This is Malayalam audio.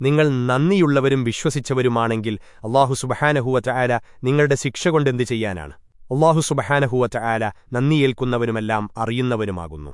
നിങ്ങൾ നന്ദിയുള്ളവരും വിശ്വസിച്ചവരുമാണെങ്കിൽ അള്ളാഹു സുബഹാനഹുവറ്റ ആല നിങ്ങളുടെ ശിക്ഷ കൊണ്ടെന്തു ചെയ്യാനാണ്? അള്ളാഹു സുബഹാനഹുവറ്റ ആല നന്ദിയേൽക്കുന്നവരുമെല്ലാം അറിയുന്നവരുമാകുന്നു